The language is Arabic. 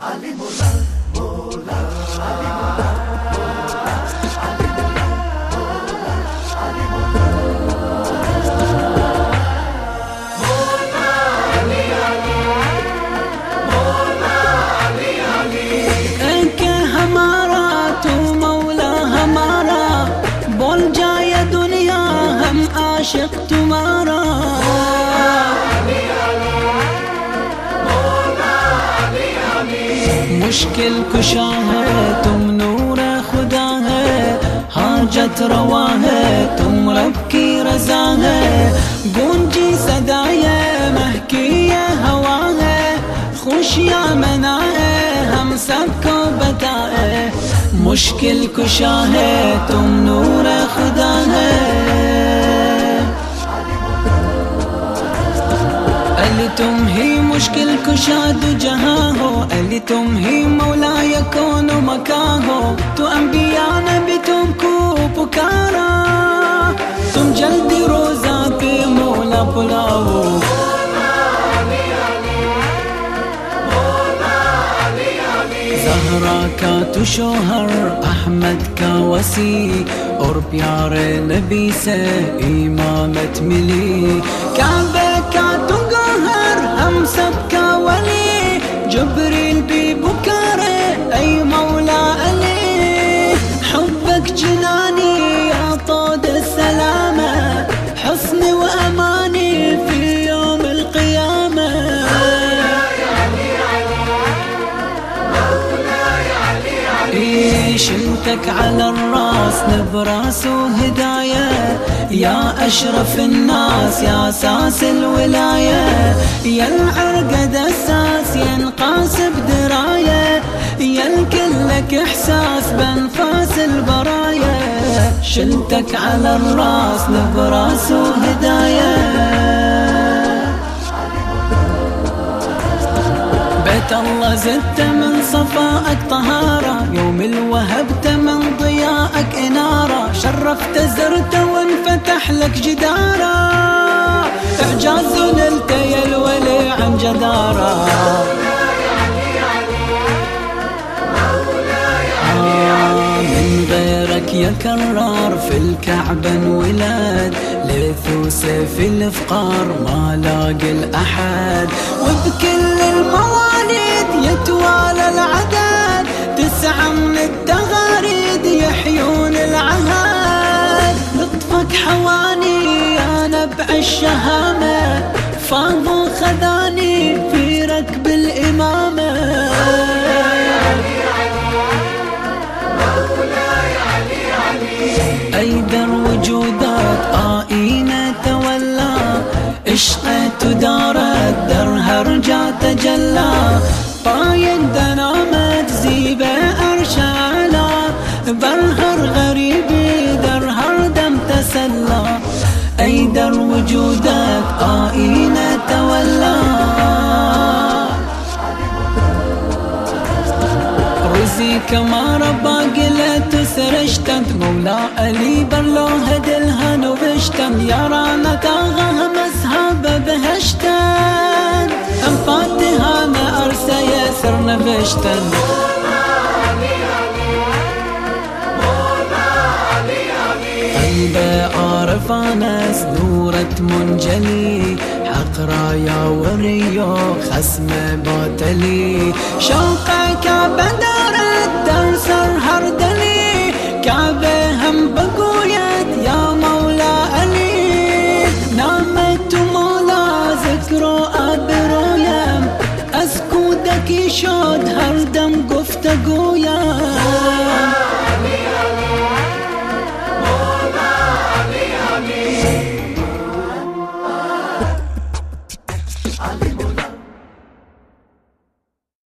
Al مشکل کشا ہے، تم نور خدا ہے، حاجت روا ہے، تم رب کی رضا ہے۔ گونجی صدا ہے مہکی ہوا ہے۔ خوشیاں منا ہے، ہم سب کو بتائے مشکل کشا ہے، تم तुम ही मुश्किल कुशाद जहां हो अली तुम ही मौला यकून मका हो तो अंबिया ने भी तुमको पुकारा तुम जल्दी रोजा पे मौला बुलाओ जहरा का तो शोहर अहमद का वसी और प्यारे नबी से इमामत मिली شلتك على الراس نبراس وهداية. يا أشرف الناس يا أساس الولاية. يا العرقد أساس يا نقاس بدراية. يا الكلك إحساس بأنفاس البرايا شلتك على الراس نبراس وهداية. بيت الله زدت من صفائك طهارة يوم الوهبت من ضيائك إنارة شرفت زرت وانفتح لك جدارة. إعجاز نلت يا الولي عن جدارة. من غيرك يا كرار في الكعبة انولد. ليث وسيف الإفقار ما لاقي الأحد. وبكل المواليد يتوالى العدد. تسعة من التغاريد يحيون العهد. لطفك حواني يا نبع الشهامة. فاض خذاني في ركب الإمامة. أيدر وجودك طايد دنامت زيبة أرشالا برهر غريبي در هر دم تسلى أيدر وجودك آئينة تولى رزيك ما ربا قلت سرشتم مولا علي برلو هدلها نوشتم يا رانا نفشتن قلبي عارف انس نورة منجلي. حق رايا وريو خسم باطلي. شوقك بدر الدرسر هردلي. كعبة هم بقويت شد هر دم گفتگویم